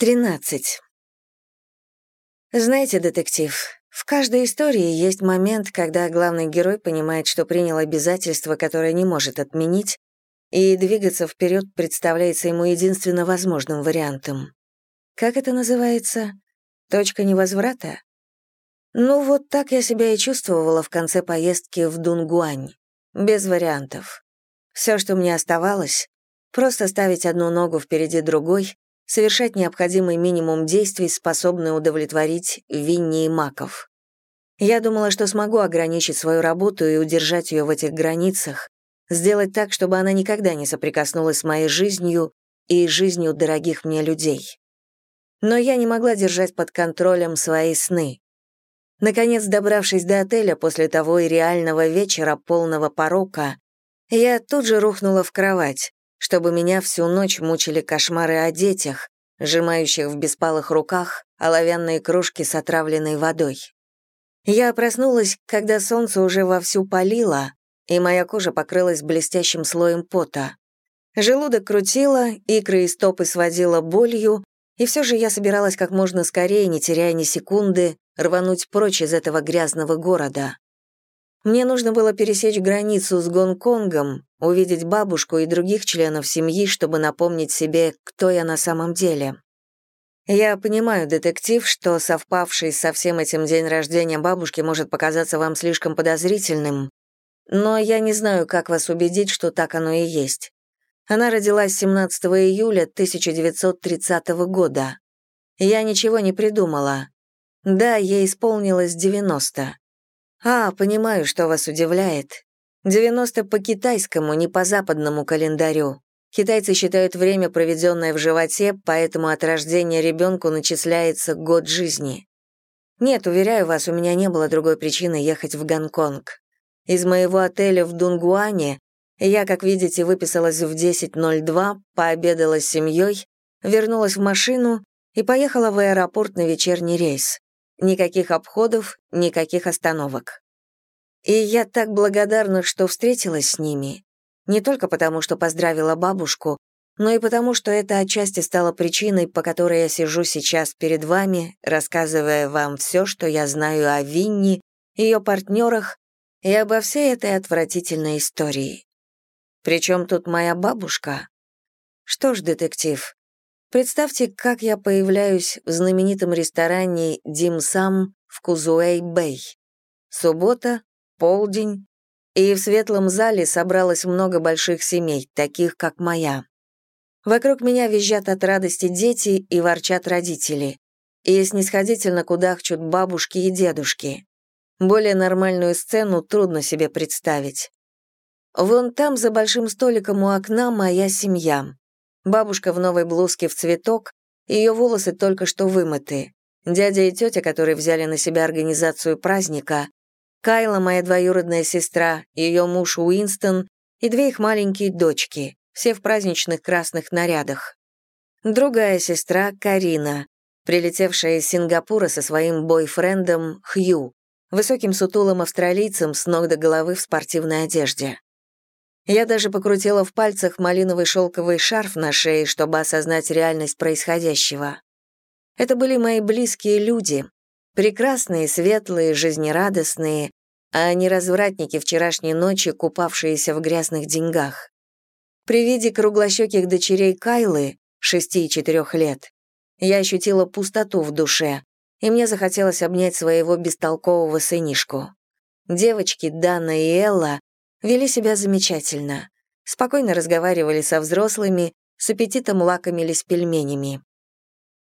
13. Знаете, детектив, в каждой истории есть момент, когда главный герой понимает, что принял обязательство, которое не может отменить, и двигаться вперед представляется ему единственно возможным вариантом. Как это называется? Точка невозврата? Ну вот так я себя и чувствовала в конце поездки в Дунгуань. Без вариантов. Все, что мне оставалось, просто ставить одну ногу впереди другой совершать необходимый минимум действий, способный удовлетворить Винни и Маков. Я думала, что смогу ограничить свою работу и удержать ее в этих границах, сделать так, чтобы она никогда не соприкоснулась с моей жизнью и жизнью дорогих мне людей. Но я не могла держать под контролем свои сны. Наконец, добравшись до отеля после того и реального вечера, полного порока, я тут же рухнула в кровать, чтобы меня всю ночь мучили кошмары о детях, сжимающих в беспалых руках оловянные кружки с отравленной водой. Я проснулась, когда солнце уже вовсю палило, и моя кожа покрылась блестящим слоем пота. Желудок крутило, икры и стопы сводило болью, и все же я собиралась как можно скорее, не теряя ни секунды, рвануть прочь из этого грязного города. Мне нужно было пересечь границу с Гонконгом, увидеть бабушку и других членов семьи, чтобы напомнить себе, кто я на самом деле. Я понимаю, детектив, что совпавший со всем этим день рождения бабушки может показаться вам слишком подозрительным, но я не знаю, как вас убедить, что так оно и есть. Она родилась 17 июля 1930 года. Я ничего не придумала. Да, ей исполнилось 90. А, понимаю, что вас удивляет. 90 по китайскому, не по западному календарю. Китайцы считают время, проведенное в животе, поэтому от рождения ребенку начисляется год жизни. Нет, уверяю вас, у меня не было другой причины ехать в Гонконг. Из моего отеля в Дунгуане я, как видите, выписалась в 10.02, пообедала с семьей, вернулась в машину и поехала в аэропорт на вечерний рейс. Никаких обходов, никаких остановок. И я так благодарна, что встретилась с ними. Не только потому, что поздравила бабушку, но и потому, что это отчасти стало причиной, по которой я сижу сейчас перед вами, рассказывая вам все, что я знаю о Винни, ее партнерах и обо всей этой отвратительной истории. Причем тут моя бабушка? Что ж, детектив, Представьте, как я появляюсь в знаменитом ресторане «Дим Сам» в Кузуэй-Бэй. Суббота, полдень, и в светлом зале собралось много больших семей, таких как моя. Вокруг меня визжат от радости дети и ворчат родители, и снисходительно кудахчут бабушки и дедушки. Более нормальную сцену трудно себе представить. Вон там, за большим столиком у окна, моя семья. Бабушка в новой блузке в цветок, ее волосы только что вымыты. Дядя и тетя, которые взяли на себя организацию праздника, Кайла, моя двоюродная сестра, ее муж Уинстон и две их маленькие дочки, все в праздничных красных нарядах. Другая сестра, Карина, прилетевшая из Сингапура со своим бойфрендом Хью, высоким сутулым австралийцем с ног до головы в спортивной одежде. Я даже покрутила в пальцах малиновый шелковый шарф на шее, чтобы осознать реальность происходящего. Это были мои близкие люди, прекрасные, светлые, жизнерадостные, а не развратники вчерашней ночи, купавшиеся в грязных деньгах. При виде круглощеких дочерей Кайлы, шести и четырех лет, я ощутила пустоту в душе, и мне захотелось обнять своего бестолкового сынишку. Девочки Дана и Элла вели себя замечательно. Спокойно разговаривали со взрослыми, с аппетитом лакомились пельменями.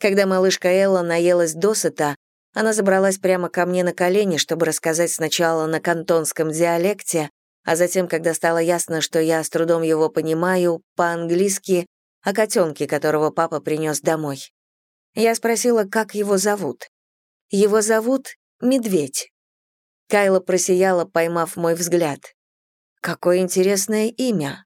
Когда малышка Элла наелась досыта, она забралась прямо ко мне на колени, чтобы рассказать сначала на кантонском диалекте, а затем, когда стало ясно, что я с трудом его понимаю, по-английски, о котенке, которого папа принес домой. Я спросила, как его зовут. Его зовут Медведь. Кайла просияла, поймав мой взгляд. Какое интересное имя.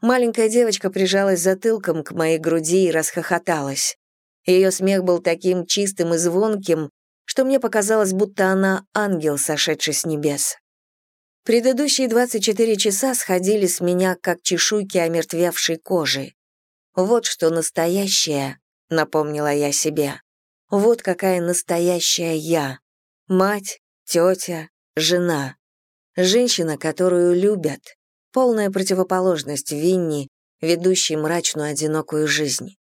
Маленькая девочка прижалась затылком к моей груди и расхохоталась. Ее смех был таким чистым и звонким, что мне показалось, будто она ангел, сошедший с небес. Предыдущие 24 часа сходили с меня, как чешуйки омертвевшей кожи. Вот что настоящее, напомнила я себе. Вот какая настоящая я. Мать, тетя, жена. Женщина, которую любят. Полная противоположность Винни, ведущей мрачную одинокую жизнь.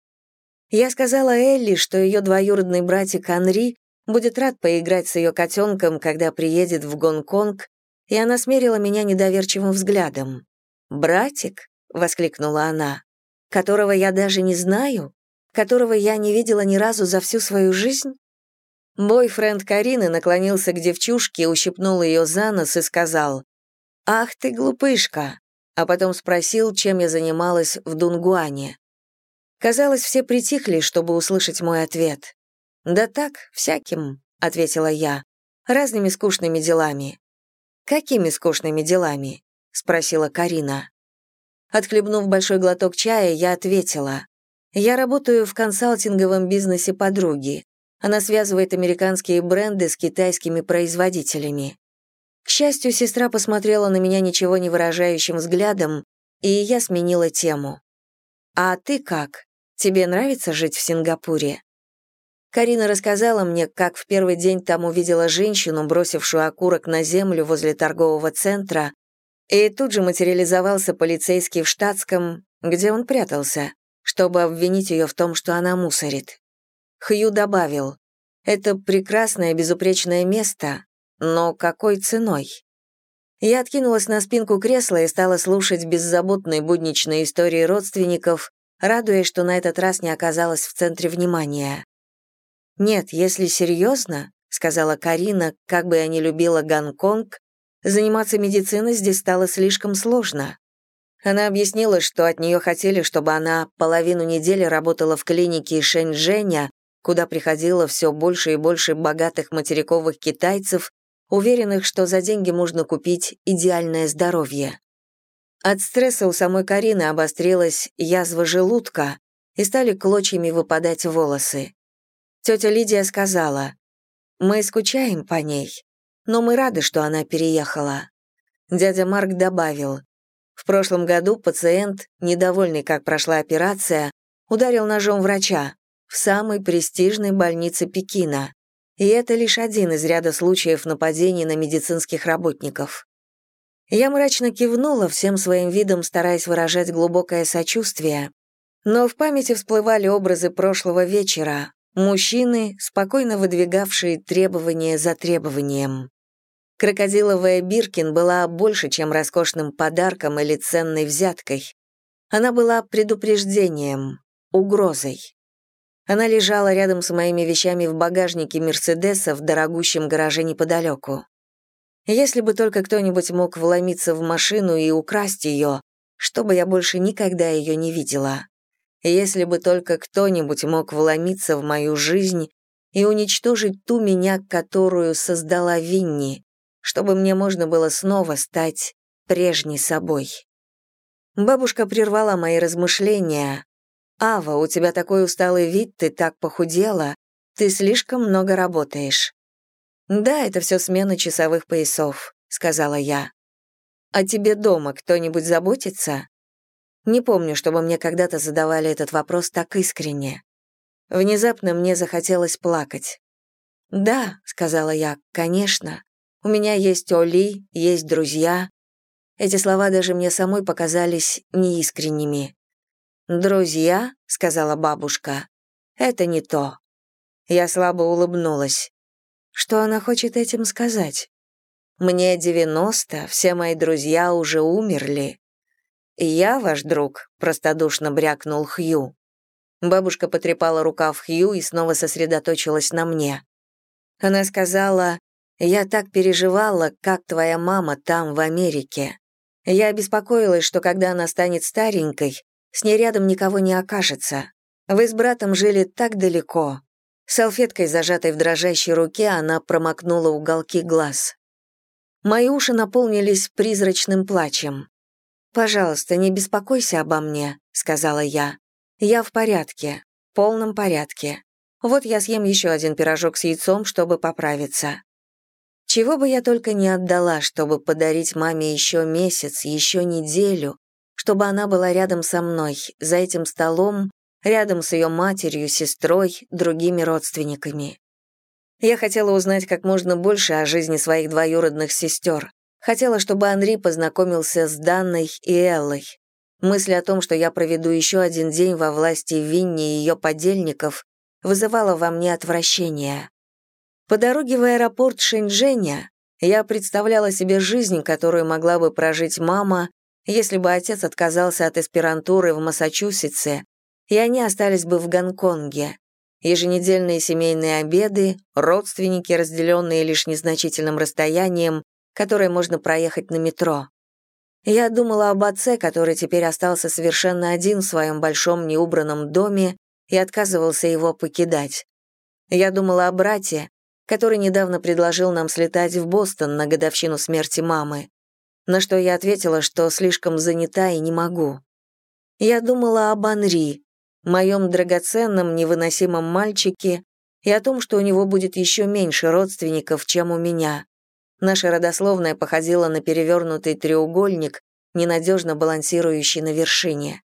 Я сказала Элли, что ее двоюродный братик Анри будет рад поиграть с ее котенком, когда приедет в Гонконг, и она смерила меня недоверчивым взглядом. «Братик?» — воскликнула она. «Которого я даже не знаю? Которого я не видела ни разу за всю свою жизнь?» Бойфренд Карины наклонился к девчушке, ущипнул ее за нос и сказал «Ах ты, глупышка!» а потом спросил, чем я занималась в Дунгуане. Казалось, все притихли, чтобы услышать мой ответ. «Да так, всяким», — ответила я, — «разными скучными делами». «Какими скучными делами?» — спросила Карина. Отхлебнув большой глоток чая, я ответила. «Я работаю в консалтинговом бизнесе подруги. Она связывает американские бренды с китайскими производителями. К счастью, сестра посмотрела на меня ничего не выражающим взглядом, и я сменила тему. «А ты как? Тебе нравится жить в Сингапуре?» Карина рассказала мне, как в первый день там увидела женщину, бросившую окурок на землю возле торгового центра, и тут же материализовался полицейский в штатском, где он прятался, чтобы обвинить ее в том, что она мусорит. Хью добавил, «Это прекрасное безупречное место, но какой ценой?» Я откинулась на спинку кресла и стала слушать беззаботные будничные истории родственников, радуясь, что на этот раз не оказалась в центре внимания. «Нет, если серьезно», — сказала Карина, как бы я ни любила Гонконг, заниматься медициной здесь стало слишком сложно. Она объяснила, что от нее хотели, чтобы она половину недели работала в клинике Шэньчжэня, куда приходило все больше и больше богатых материковых китайцев, уверенных, что за деньги можно купить идеальное здоровье. От стресса у самой Карины обострилась язва желудка и стали клочьями выпадать волосы. Тетя Лидия сказала, «Мы скучаем по ней, но мы рады, что она переехала». Дядя Марк добавил, «В прошлом году пациент, недовольный, как прошла операция, ударил ножом врача в самой престижной больнице Пекина, и это лишь один из ряда случаев нападений на медицинских работников. Я мрачно кивнула, всем своим видом стараясь выражать глубокое сочувствие, но в памяти всплывали образы прошлого вечера, Мужчины, спокойно выдвигавшие требования за требованием. Крокодиловая Биркин была больше, чем роскошным подарком или ценной взяткой. Она была предупреждением, угрозой. Она лежала рядом с моими вещами в багажнике Мерседеса в дорогущем гараже неподалеку. Если бы только кто-нибудь мог вломиться в машину и украсть ее, чтобы я больше никогда ее не видела. Если бы только кто-нибудь мог вломиться в мою жизнь и уничтожить ту меня, которую создала Винни, чтобы мне можно было снова стать прежней собой. Бабушка прервала мои размышления. «Ава, у тебя такой усталый вид, ты так похудела, ты слишком много работаешь». «Да, это все смена часовых поясов», — сказала я. «А тебе дома кто-нибудь заботится?» Не помню, чтобы мне когда-то задавали этот вопрос так искренне. Внезапно мне захотелось плакать. «Да», — сказала я, — «конечно. У меня есть Оли, есть друзья». Эти слова даже мне самой показались неискренними. «Друзья», — сказала бабушка, — «это не то». Я слабо улыбнулась. Что она хочет этим сказать? Мне девяносто, все мои друзья уже умерли. «Я ваш друг», — простодушно брякнул Хью. Бабушка потрепала рукав Хью и снова сосредоточилась на мне. Она сказала, «Я так переживала, как твоя мама там, в Америке. Я обеспокоилась, что когда она станет старенькой, с ней рядом никого не окажется. Вы с братом жили так далеко». Салфеткой, зажатой в дрожащей руке, она промокнула уголки глаз. Мои уши наполнились призрачным плачем. «Пожалуйста, не беспокойся обо мне», — сказала я. «Я в порядке, в полном порядке. Вот я съем еще один пирожок с яйцом, чтобы поправиться». Чего бы я только не отдала, чтобы подарить маме еще месяц, еще неделю, чтобы она была рядом со мной, за этим столом, рядом с ее матерью, сестрой, другими родственниками. Я хотела узнать как можно больше о жизни своих двоюродных сестер. Хотела, чтобы Анри познакомился с Данной и Эллой. Мысль о том, что я проведу еще один день во власти Винни и ее подельников, вызывала во мне отвращение. По дороге в аэропорт Шэньчжэня я представляла себе жизнь, которую могла бы прожить мама, если бы отец отказался от аспирантуры в Массачусетсе, и они остались бы в Гонконге. Еженедельные семейные обеды, родственники, разделенные лишь незначительным расстоянием, которое можно проехать на метро. Я думала об отце, который теперь остался совершенно один в своем большом неубранном доме и отказывался его покидать. Я думала о брате, который недавно предложил нам слетать в Бостон на годовщину смерти мамы, на что я ответила, что слишком занята и не могу. Я думала об Анри, моем драгоценном, невыносимом мальчике и о том, что у него будет еще меньше родственников, чем у меня. Наша родословная походила на перевернутый треугольник, ненадежно балансирующий на вершине.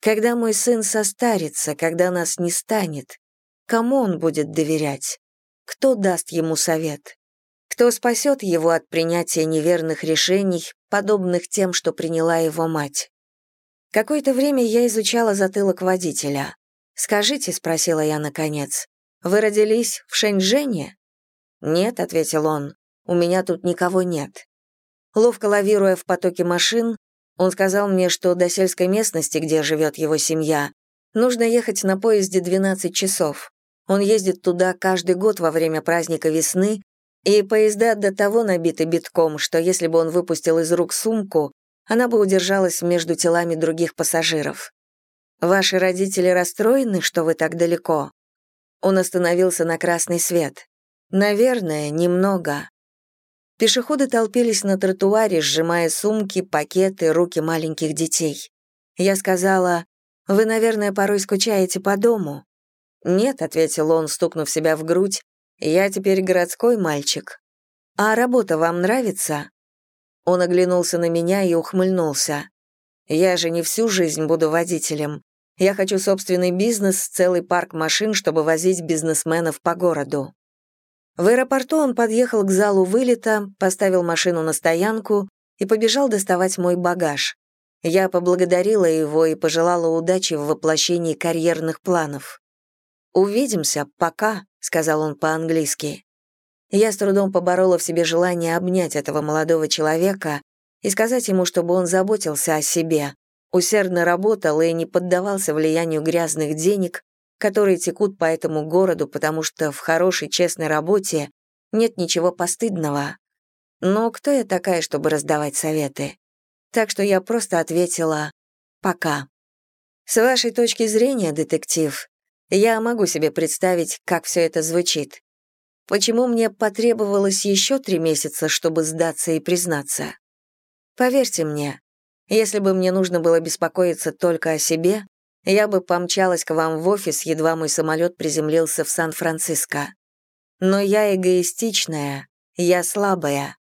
Когда мой сын состарится, когда нас не станет, кому он будет доверять? Кто даст ему совет? Кто спасет его от принятия неверных решений, подобных тем, что приняла его мать? Какое-то время я изучала затылок водителя. «Скажите», — спросила я наконец, — «вы родились в Шэньчжэне?» «Нет», — ответил он, — «у меня тут никого нет». Ловко лавируя в потоке машин, он сказал мне, что до сельской местности, где живет его семья, нужно ехать на поезде 12 часов. Он ездит туда каждый год во время праздника весны, и поезда до того набиты битком, что если бы он выпустил из рук сумку, она бы удержалась между телами других пассажиров. «Ваши родители расстроены, что вы так далеко?» Он остановился на красный свет. «Наверное, немного». Пешеходы толпились на тротуаре, сжимая сумки, пакеты, руки маленьких детей. Я сказала, «Вы, наверное, порой скучаете по дому?» «Нет», — ответил он, стукнув себя в грудь, «я теперь городской мальчик». «А работа вам нравится?» Он оглянулся на меня и ухмыльнулся. «Я же не всю жизнь буду водителем. Я хочу собственный бизнес, целый парк машин, чтобы возить бизнесменов по городу». В аэропорту он подъехал к залу вылета, поставил машину на стоянку и побежал доставать мой багаж. Я поблагодарила его и пожелала удачи в воплощении карьерных планов. «Увидимся, пока», — сказал он по-английски. Я с трудом поборола в себе желание обнять этого молодого человека и сказать ему, чтобы он заботился о себе, усердно работал и не поддавался влиянию грязных денег, которые текут по этому городу, потому что в хорошей, честной работе нет ничего постыдного. Но кто я такая, чтобы раздавать советы? Так что я просто ответила «пока». С вашей точки зрения, детектив, я могу себе представить, как все это звучит. Почему мне потребовалось еще три месяца, чтобы сдаться и признаться? Поверьте мне, если бы мне нужно было беспокоиться только о себе, я бы помчалась к вам в офис, едва мой самолет приземлился в Сан-Франциско. Но я эгоистичная, я слабая.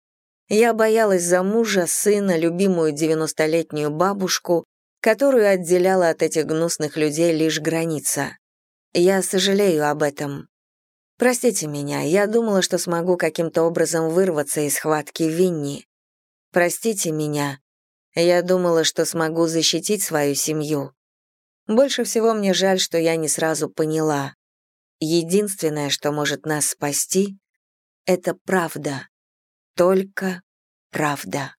Я боялась за мужа, сына, любимую девяностолетнюю бабушку, которую отделяла от этих гнусных людей лишь граница. Я сожалею об этом. Простите меня, я думала, что смогу каким-то образом вырваться из схватки Винни. Простите меня. Я думала, что смогу защитить свою семью. Больше всего мне жаль, что я не сразу поняла. Единственное, что может нас спасти, это правда. Только правда.